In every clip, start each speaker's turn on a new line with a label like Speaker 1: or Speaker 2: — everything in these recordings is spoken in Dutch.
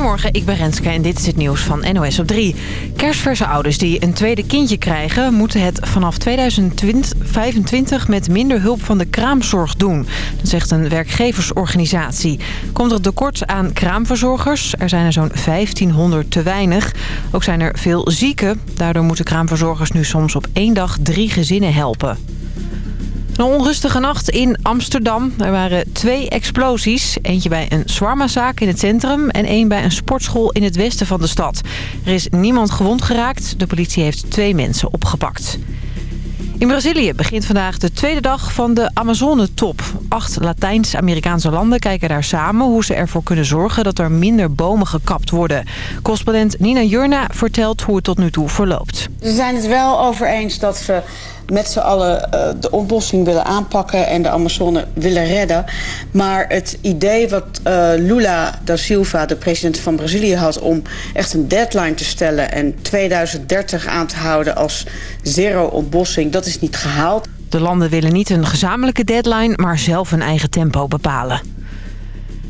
Speaker 1: Goedemorgen, ik ben Renske en dit is het nieuws van NOS op 3. Kerstverse ouders die een tweede kindje krijgen... moeten het vanaf 2025 met minder hulp van de kraamzorg doen. Dat zegt een werkgeversorganisatie. Komt er tekort aan kraamverzorgers? Er zijn er zo'n 1500 te weinig. Ook zijn er veel zieken. Daardoor moeten kraamverzorgers nu soms op één dag drie gezinnen helpen. Een onrustige nacht in Amsterdam. Er waren twee explosies. Eentje bij een zwarmazaak in het centrum en één bij een sportschool in het westen van de stad. Er is niemand gewond geraakt. De politie heeft twee mensen opgepakt. In Brazilië begint vandaag de tweede dag van de Amazone-top. Acht Latijns-Amerikaanse landen kijken daar samen hoe ze ervoor kunnen zorgen dat er minder bomen gekapt worden. Correspondent Nina Jurna vertelt hoe het tot nu toe verloopt.
Speaker 2: Ze zijn het wel over eens dat ze met z'n allen uh, de ontbossing willen aanpakken en de Amazone willen redden. Maar het idee wat uh, Lula da Silva, de president van Brazilië, had om echt een deadline te stellen en 2030 aan te houden als zero ontbossing, dat is niet gehaald.
Speaker 1: De landen willen niet een gezamenlijke deadline, maar zelf een eigen tempo bepalen.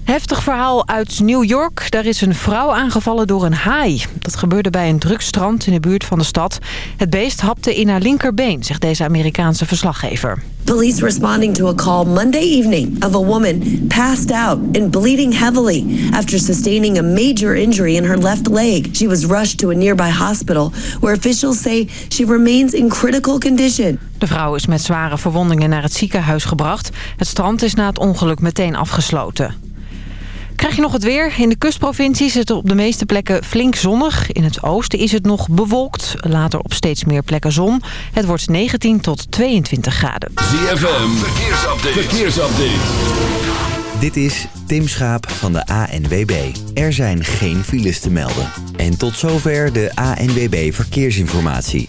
Speaker 1: Heftig verhaal uit New York. Daar is een vrouw aangevallen door een haai. Dat gebeurde bij een drugstrand in de buurt van de stad. Het beest hapte in haar linkerbeen, zegt deze Amerikaanse verslaggever.
Speaker 3: Police responding to a call Monday evening of a woman passed out and bleeding heavily after sustaining a major injury in her left leg. She was rushed to a nearby hospital where officials say she remains in critical condition.
Speaker 1: De vrouw is met zware verwondingen naar het ziekenhuis gebracht. Het strand is na het ongeluk meteen afgesloten. Krijg je nog het weer. In de kustprovincies is het op de meeste plekken flink zonnig. In het oosten is het nog bewolkt. Later op steeds meer plekken zon. Het wordt 19 tot 22 graden.
Speaker 4: ZFM, verkeersupdate. verkeersupdate.
Speaker 5: Dit is Tim Schaap van de ANWB. Er zijn geen files te melden. En tot zover de ANWB Verkeersinformatie.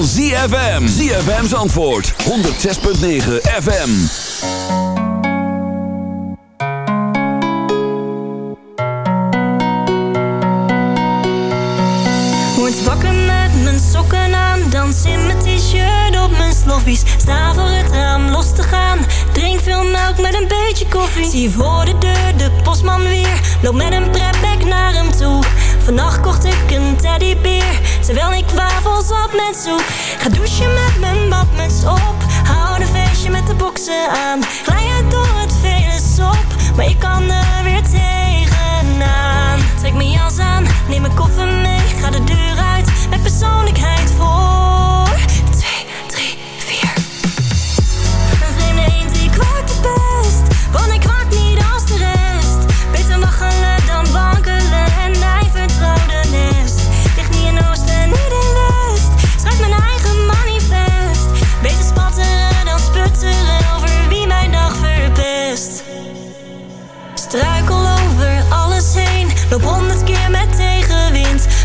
Speaker 4: van ZFM. ZFM's antwoord. 106.9 FM.
Speaker 6: Word wakker met mijn sokken aan. Dans in mijn t-shirt op mijn sloffies. Sta voor het raam los te gaan. Drink veel melk met een beetje koffie. Zie voor de deur de postman weer. Loop met een prepback naar hem toe. Vannacht kocht ik een teddybeer net Ga douchen met mijn badmuts op. Hou een feestje met de boksen aan. Glij uit door het vele sop. Maar ik kan er weer tegenaan. Trek mijn jas aan, neem mijn koffer mee. Ga de deur uit, met persoonlijk.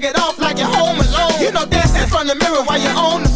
Speaker 7: take it
Speaker 6: off
Speaker 7: like you're home alone. You know, dance in front of the mirror while you're on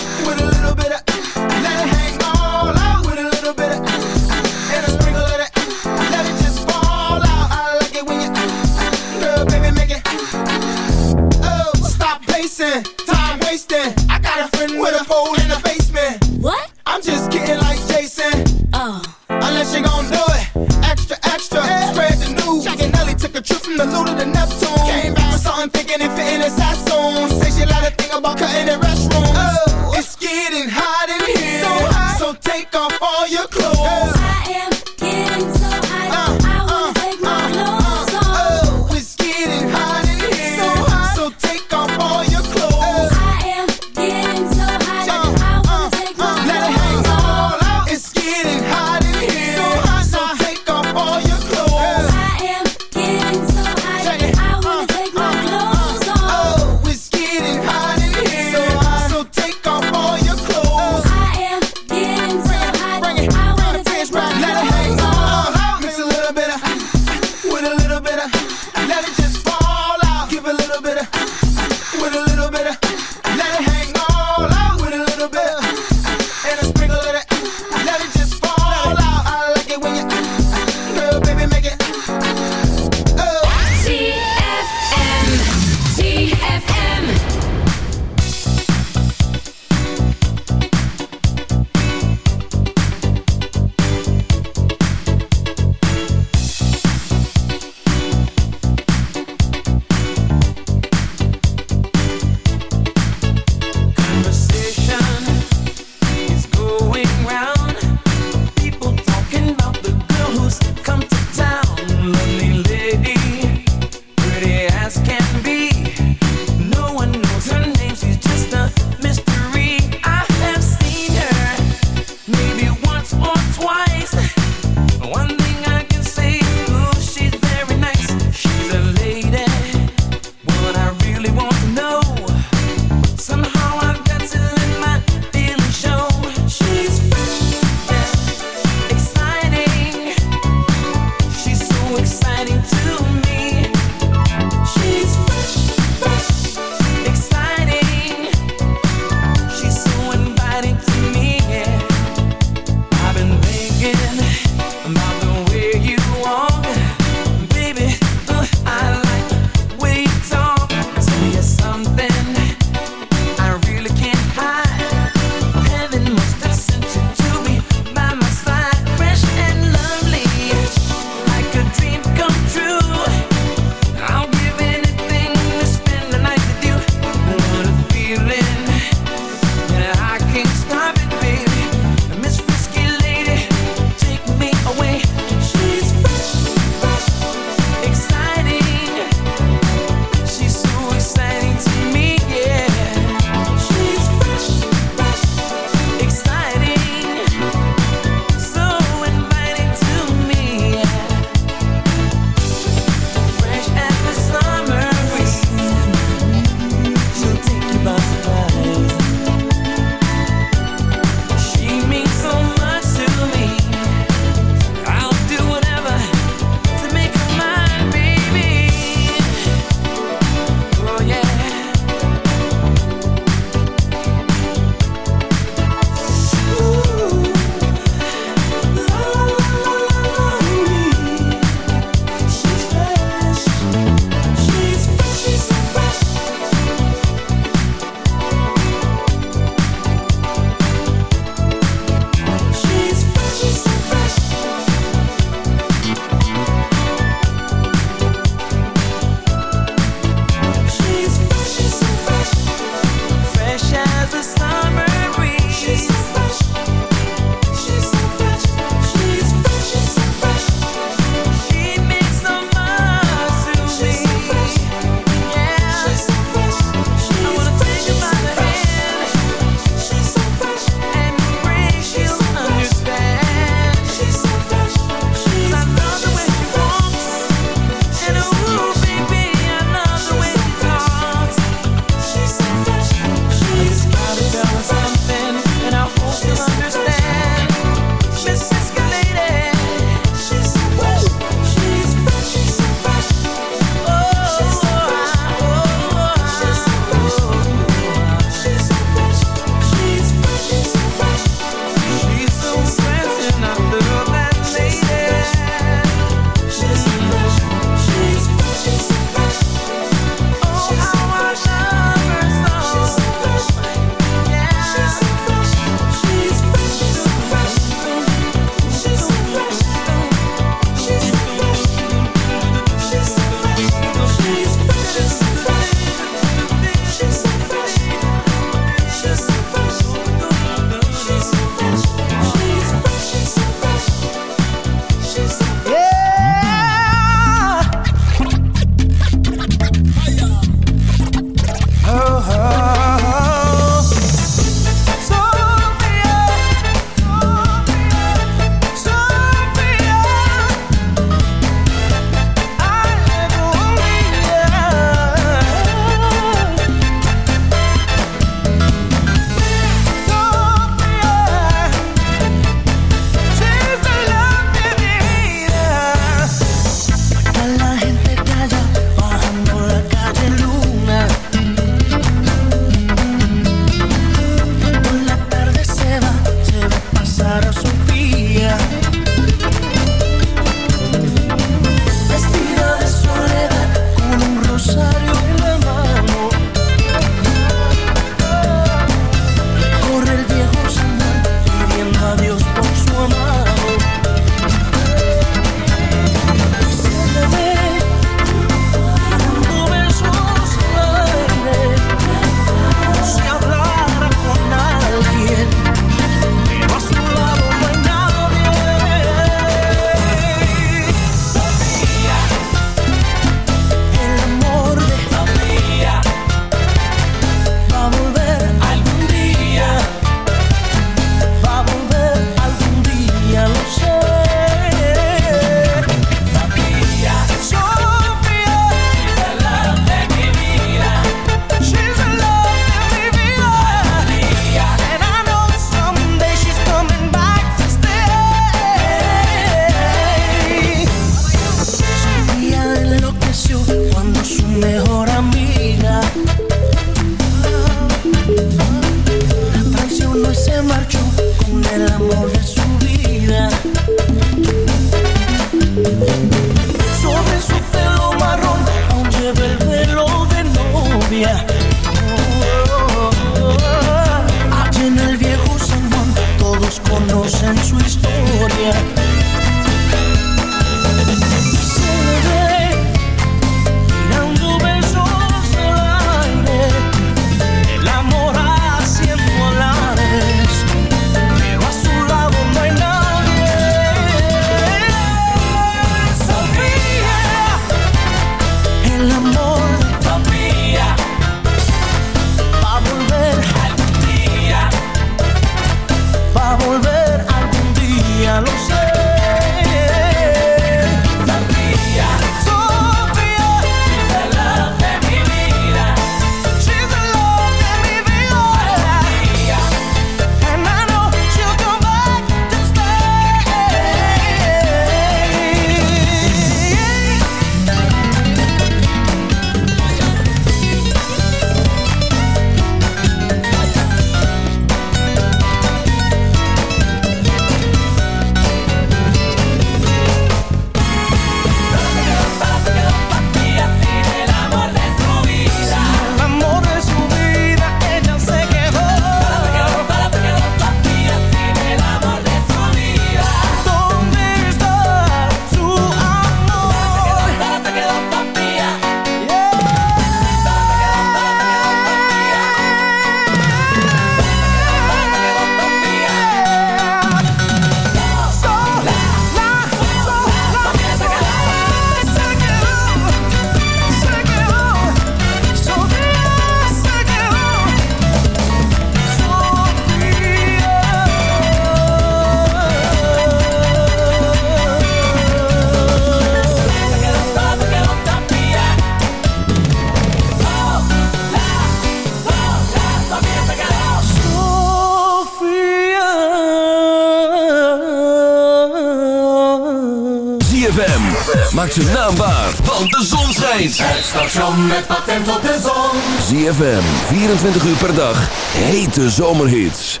Speaker 7: patent op de zon.
Speaker 4: ZFM, 24 uur per dag. Hete zomerhits.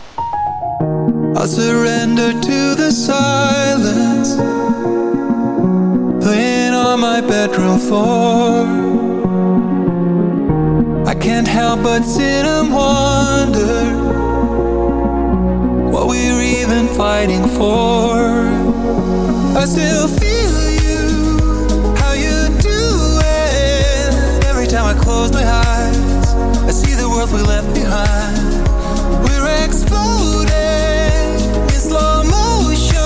Speaker 8: I surrender to the silence Laying on my bedroom floor I can't help but sit and wonder What we're even fighting for I still feel world we left behind We're exploding in slow motion.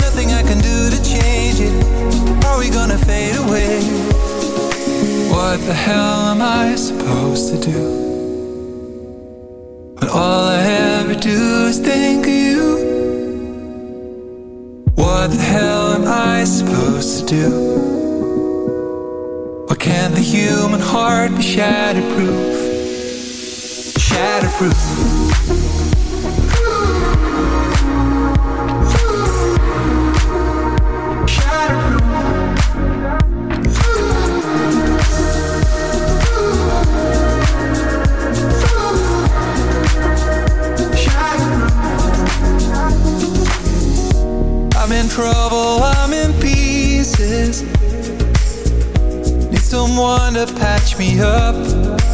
Speaker 8: Nothing I can do to change it. Are we gonna fade away? What the hell am I supposed to do? When all I ever do is think of you. What the hell am I supposed to do? Or can the human heart be shatterproof? Shatterproof. I'm in trouble, I'm in pieces. Need someone to patch me up.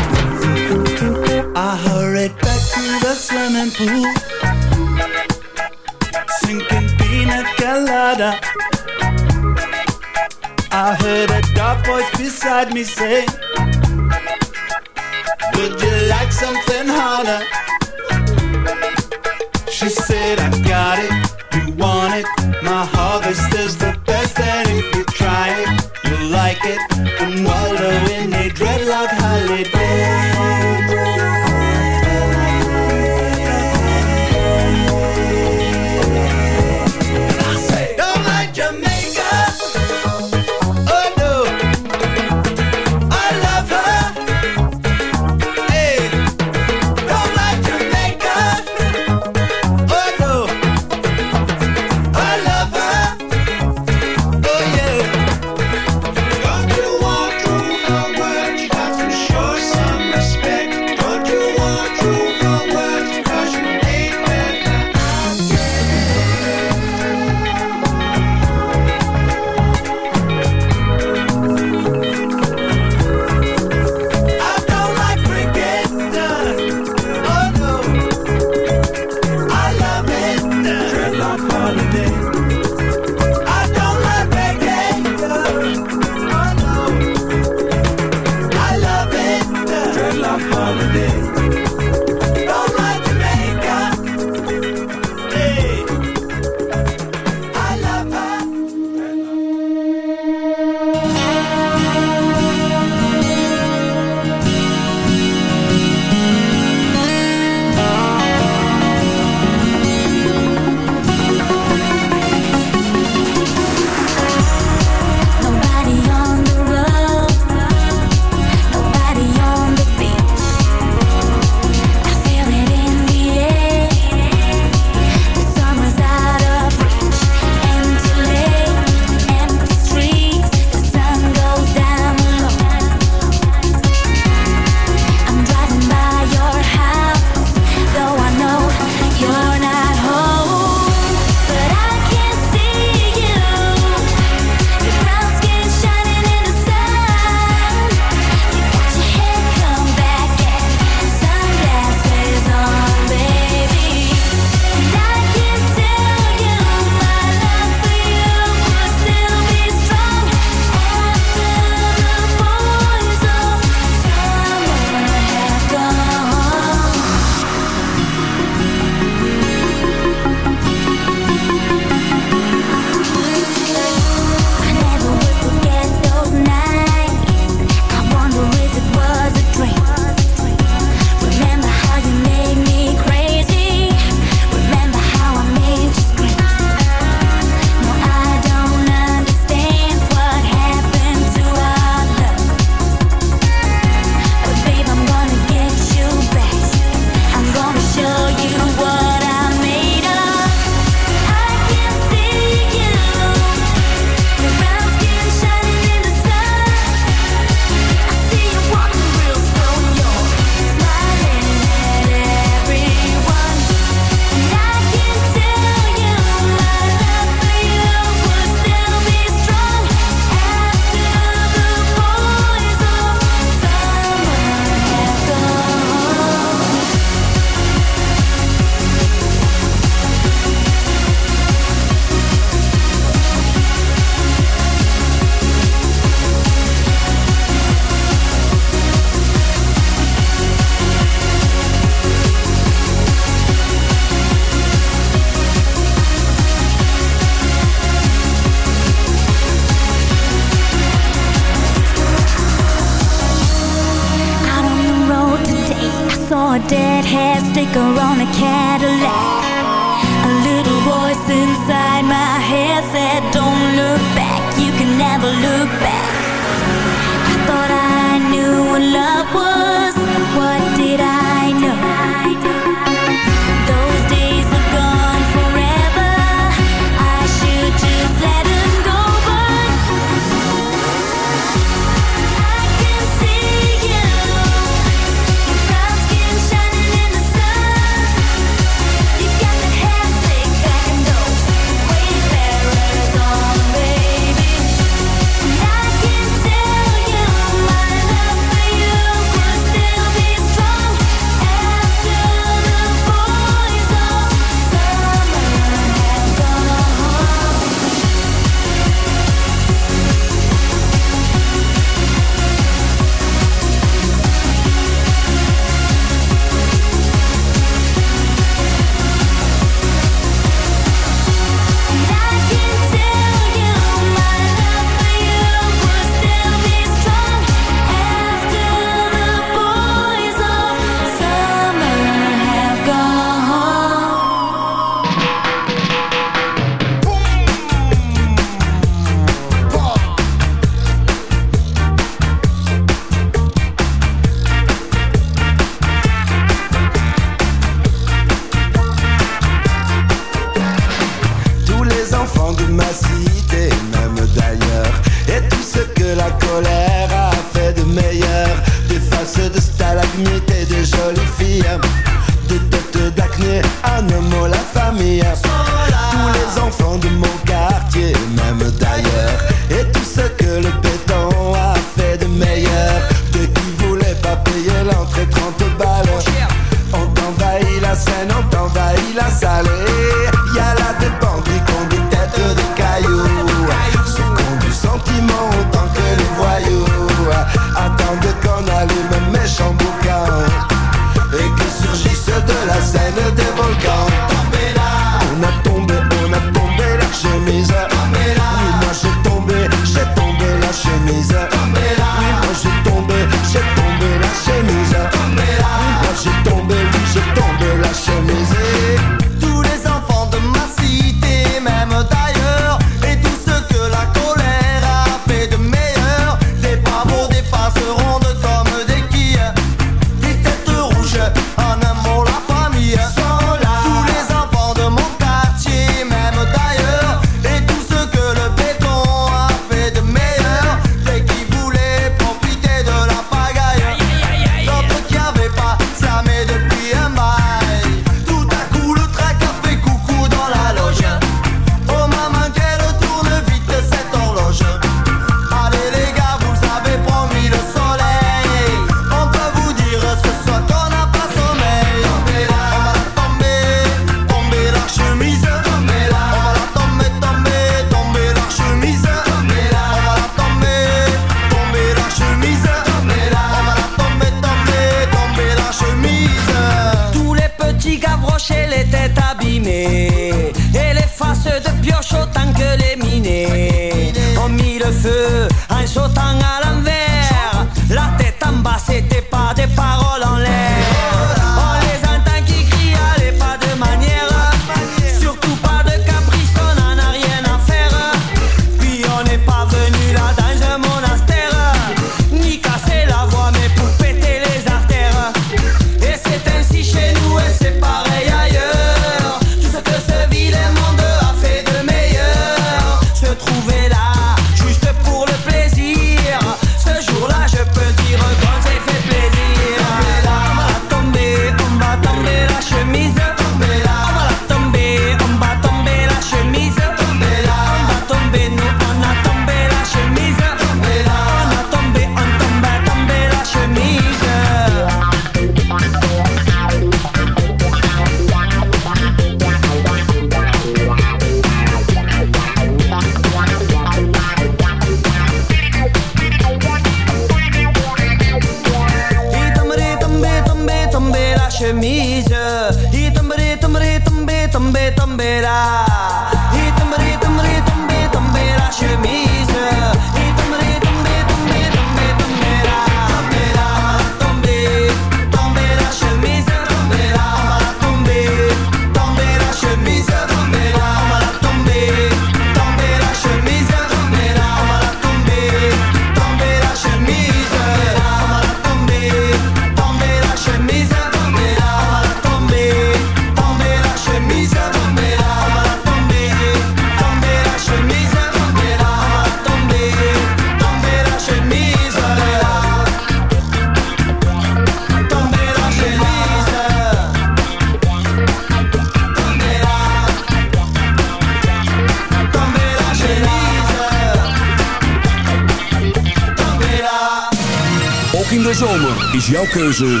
Speaker 4: keuze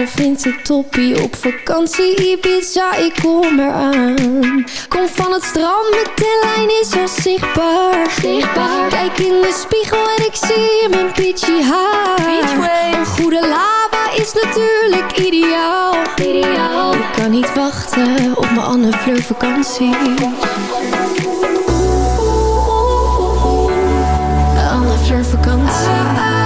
Speaker 9: een vriend toppie Op vakantie Ibiza, ik kom eraan. Kom van het strand, mijn tellijn is al zichtbaar. zichtbaar. Kijk in de spiegel en ik zie mijn peachy haar. Een goede lava is natuurlijk ideaal, ideaal. Ik kan niet wachten op mijn Anne Fleur vakantie. Anne Fleur vakantie.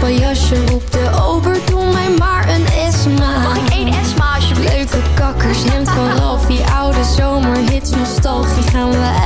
Speaker 9: Pajasje op de ober, doe mij maar een Esma. Mag ik één Esma alsjeblieft? Leuke kakkers, hemd van Ralph, die oude zomerhits, nostalgie gaan we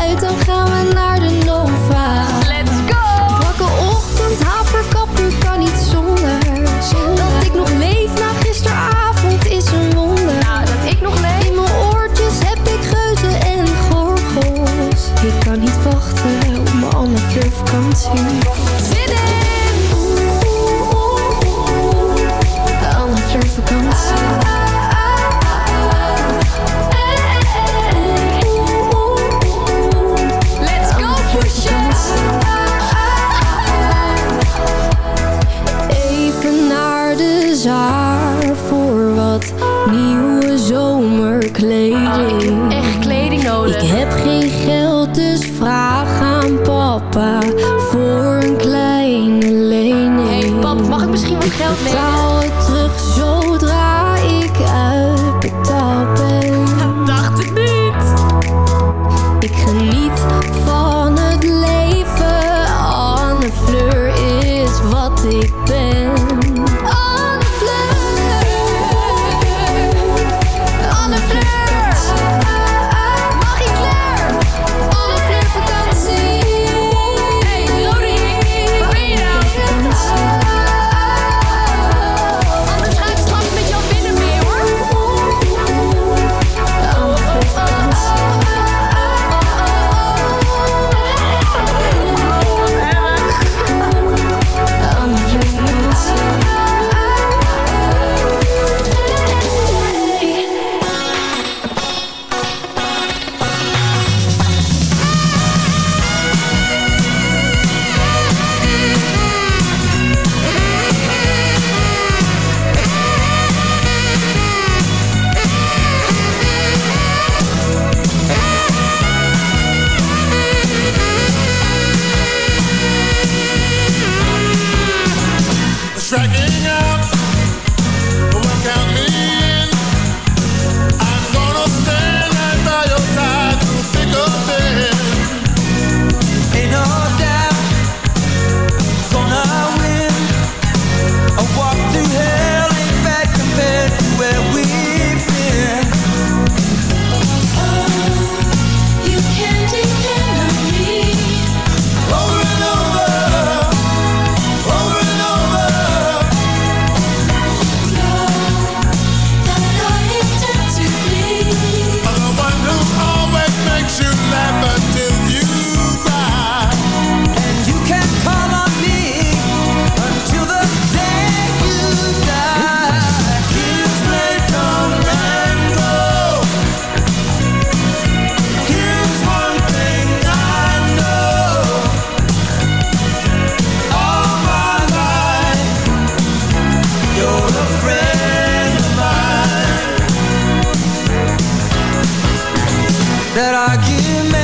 Speaker 9: that I give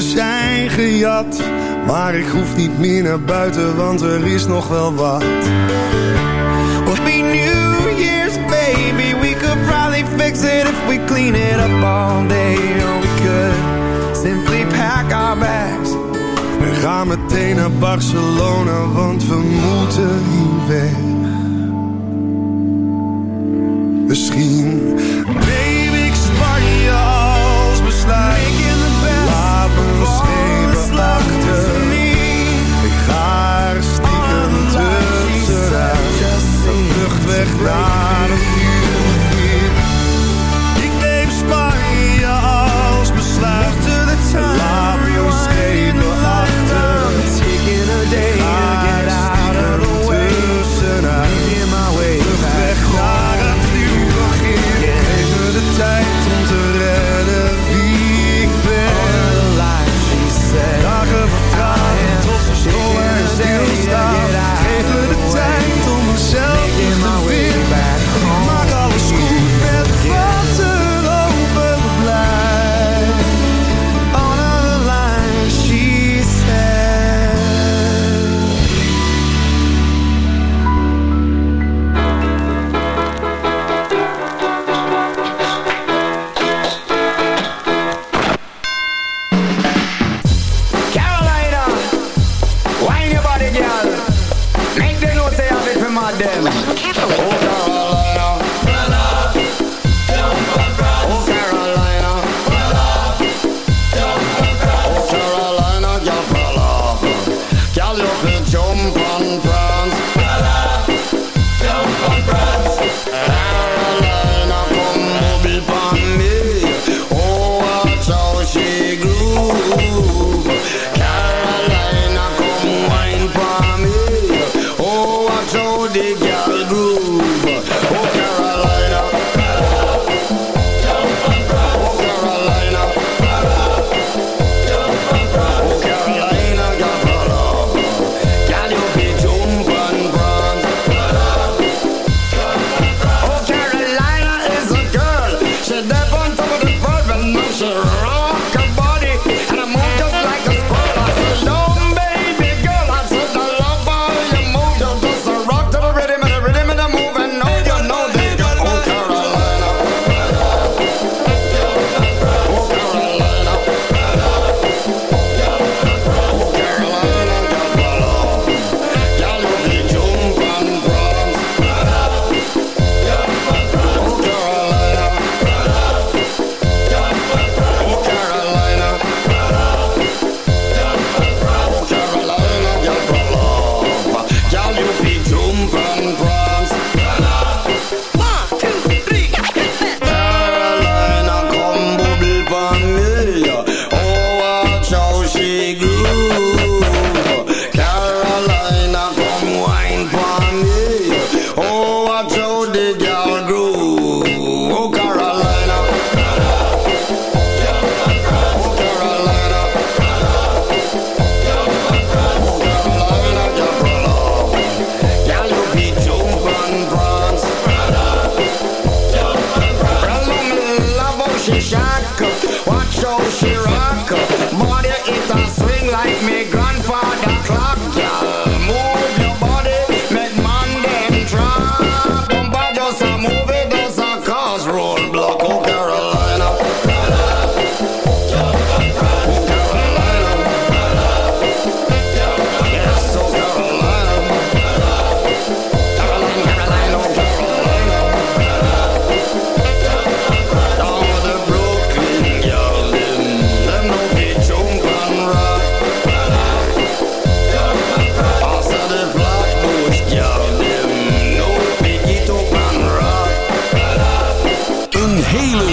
Speaker 10: Schoenen zijn gejat, maar ik hoef niet meer naar buiten, want er is nog wel wat.
Speaker 11: Happy New Year's, baby. We could probably fix it if we clean it up all day. Or we could simply pack our bags.
Speaker 10: We gaan meteen naar Barcelona, want we moeten hier weg. Misschien neem ik Spanje als besluit. Weg. Naar een